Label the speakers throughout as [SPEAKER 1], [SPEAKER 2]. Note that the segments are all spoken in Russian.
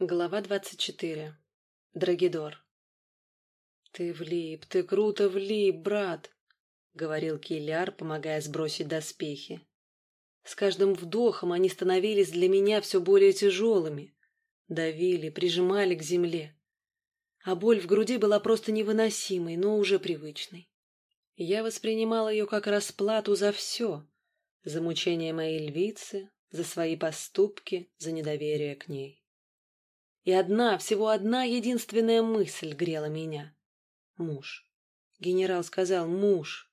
[SPEAKER 1] Глава двадцать четыре. Драгидор. «Ты влип, ты круто влип, брат!» — говорил Киляр, помогая сбросить доспехи. С каждым вдохом они становились для меня все более тяжелыми, давили, прижимали к земле. А боль в груди была просто невыносимой, но уже привычной. Я воспринимал ее как расплату за все, за мучения моей львицы, за свои поступки, за недоверие к ней. И одна, всего одна единственная мысль грела меня. Муж. Генерал сказал «муж».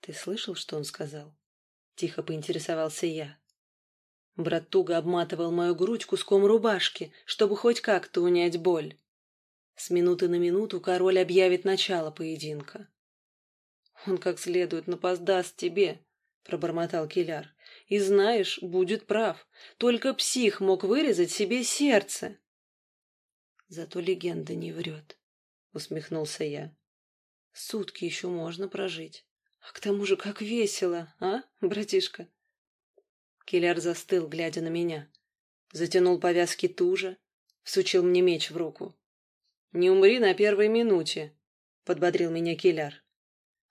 [SPEAKER 1] Ты слышал, что он сказал? Тихо поинтересовался я. Брат туго обматывал мою грудь куском рубашки, чтобы хоть как-то унять боль. С минуты на минуту король объявит начало поединка. «Он как следует напоздаст тебе», — пробормотал Киляр. И знаешь, будет прав. Только псих мог вырезать себе сердце. Зато легенда не врет, усмехнулся я. Сутки еще можно прожить. А к тому же как весело, а, братишка? Киляр застыл, глядя на меня. Затянул повязки туже, всучил мне меч в руку. «Не умри на первой минуте», — подбодрил меня Киляр.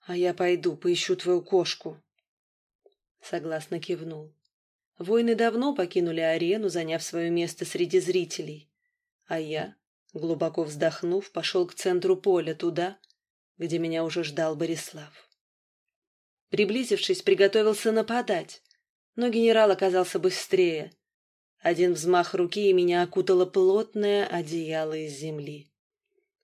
[SPEAKER 1] «А я пойду, поищу твою кошку». Согласно кивнул. Воины давно покинули арену, заняв свое место среди зрителей. А я, глубоко вздохнув, пошел к центру поля, туда, где меня уже ждал Борислав. Приблизившись, приготовился нападать, но генерал оказался быстрее. Один взмах руки, и меня окутало плотное одеяло из земли.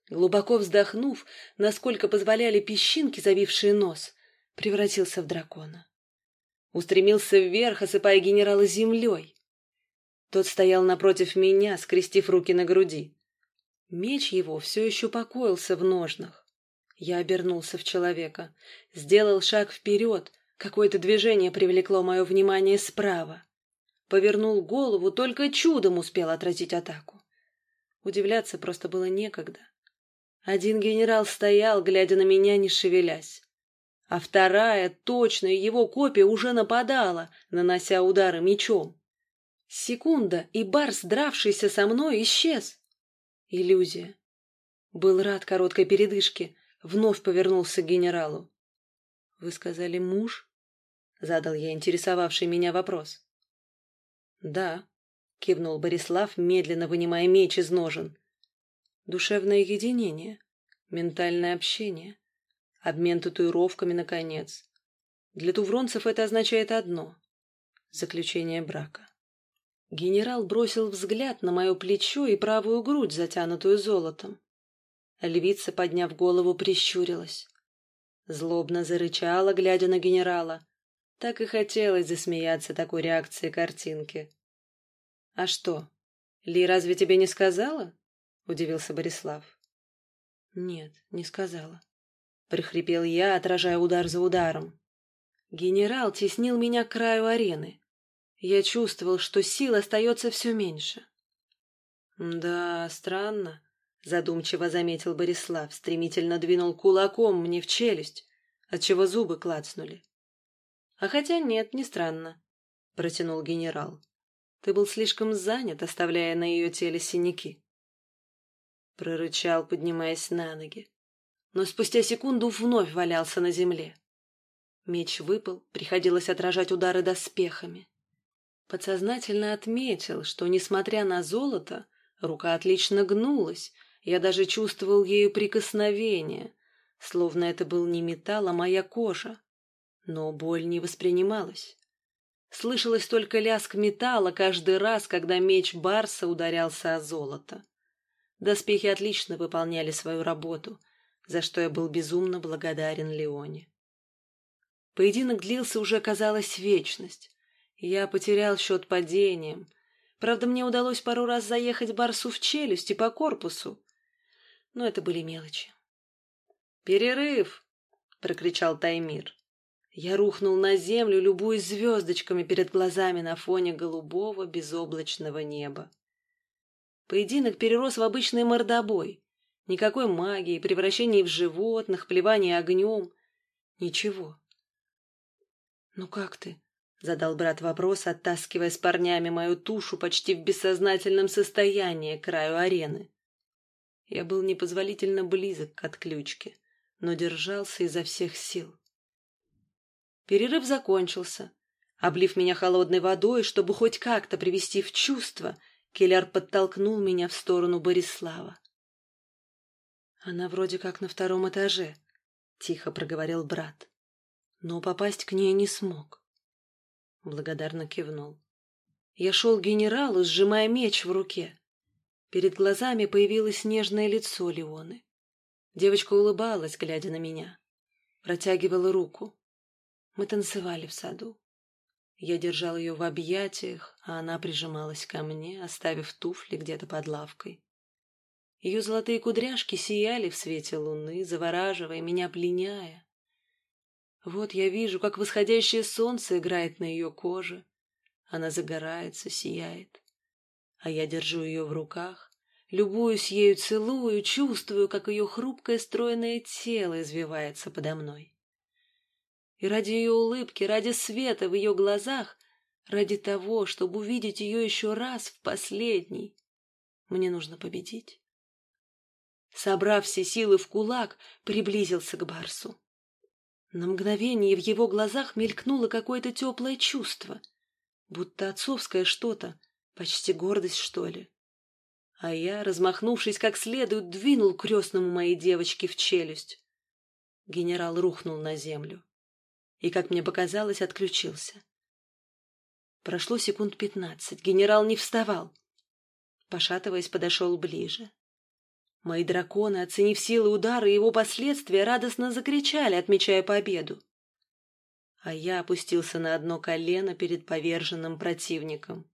[SPEAKER 1] Глубоко вздохнув, насколько позволяли песчинки, завившие нос, превратился в дракона устремился вверх, осыпая генерала землей. Тот стоял напротив меня, скрестив руки на груди. Меч его все еще покоился в ножнах. Я обернулся в человека, сделал шаг вперед, какое-то движение привлекло мое внимание справа. Повернул голову, только чудом успел отразить атаку. Удивляться просто было некогда. Один генерал стоял, глядя на меня, не шевелясь а вторая, точная его копия, уже нападала, нанося удары мечом. Секунда, и Барс, дравшийся со мной, исчез. Иллюзия. Был рад короткой передышке, вновь повернулся к генералу. — Вы сказали муж? — задал я интересовавший меня вопрос. — Да, — кивнул Борислав, медленно вынимая меч из ножен. — Душевное единение, ментальное общение. Обмен татуировками, наконец. Для тувронцев это означает одно — заключение брака. Генерал бросил взгляд на мое плечо и правую грудь, затянутую золотом. Львица, подняв голову, прищурилась. Злобно зарычала, глядя на генерала. Так и хотелось засмеяться такой реакции картинки. — А что, Ли разве тебе не сказала? — удивился Борислав. — Нет, не сказала прихрипел я, отражая удар за ударом. Генерал теснил меня к краю арены. Я чувствовал, что сил остается все меньше. «Да, странно», — задумчиво заметил Борислав, стремительно двинул кулаком мне в челюсть, отчего зубы клацнули. «А хотя нет, не странно», — протянул генерал. «Ты был слишком занят, оставляя на ее теле синяки». Прорычал, поднимаясь на ноги но спустя секунду вновь валялся на земле. Меч выпал, приходилось отражать удары доспехами. Подсознательно отметил, что, несмотря на золото, рука отлично гнулась, я даже чувствовал ею прикосновение, словно это был не металл, а моя кожа. Но боль не воспринималась. Слышалось только лязг металла каждый раз, когда меч Барса ударялся о золото. Доспехи отлично выполняли свою работу — за что я был безумно благодарен Леоне. Поединок длился уже, казалось, вечность. Я потерял счет падением. Правда, мне удалось пару раз заехать Барсу в челюсть и по корпусу. Но это были мелочи. «Перерыв!» — прокричал Таймир. Я рухнул на землю, любуясь звездочками перед глазами на фоне голубого безоблачного неба. Поединок перерос в обычный мордобой. Никакой магии, превращений в животных, плевания огнем. Ничего. «Ну как ты?» Задал брат вопрос, оттаскивая с парнями мою тушу почти в бессознательном состоянии к краю арены. Я был непозволительно близок к отключке, но держался изо всех сил. Перерыв закончился. Облив меня холодной водой, чтобы хоть как-то привести в чувство, Келлер подтолкнул меня в сторону Борислава. «Она вроде как на втором этаже», — тихо проговорил брат. «Но попасть к ней не смог». Благодарно кивнул. Я шел к генералу, сжимая меч в руке. Перед глазами появилось нежное лицо Леоны. Девочка улыбалась, глядя на меня. Протягивала руку. Мы танцевали в саду. Я держал ее в объятиях, а она прижималась ко мне, оставив туфли где-то под лавкой. Ее золотые кудряшки сияли в свете луны, завораживая меня, пленяя. Вот я вижу, как восходящее солнце играет на ее коже. Она загорается, сияет. А я держу ее в руках, любуюсь ею, целую, чувствую, как ее хрупкое стройное тело извивается подо мной. И ради ее улыбки, ради света в ее глазах, ради того, чтобы увидеть ее еще раз в последний, мне нужно победить. Собрав все силы в кулак, приблизился к Барсу. На мгновение в его глазах мелькнуло какое-то теплое чувство, будто отцовское что-то, почти гордость, что ли. А я, размахнувшись как следует, двинул крестному моей девочке в челюсть. Генерал рухнул на землю и, как мне показалось, отключился. Прошло секунд пятнадцать. Генерал не вставал. Пошатываясь, подошел ближе. Мои драконы, оценив силы удара и его последствия, радостно закричали, отмечая победу. А я опустился на одно колено перед поверженным противником.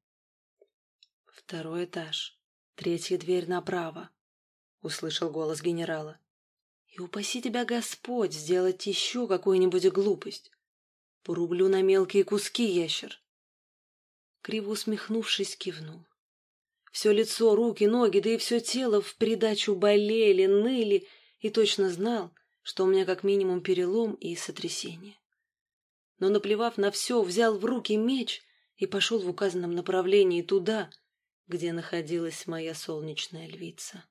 [SPEAKER 1] Второй этаж, третья дверь направо, — услышал голос генерала. И упаси тебя Господь сделать еще какую-нибудь глупость. Порублю на мелкие куски, ящер. Криво усмехнувшись, кивнул. Все лицо, руки, ноги, да и все тело в придачу болели, ныли, и точно знал, что у меня как минимум перелом и сотрясение. Но, наплевав на все, взял в руки меч и пошел в указанном направлении туда, где находилась моя солнечная львица.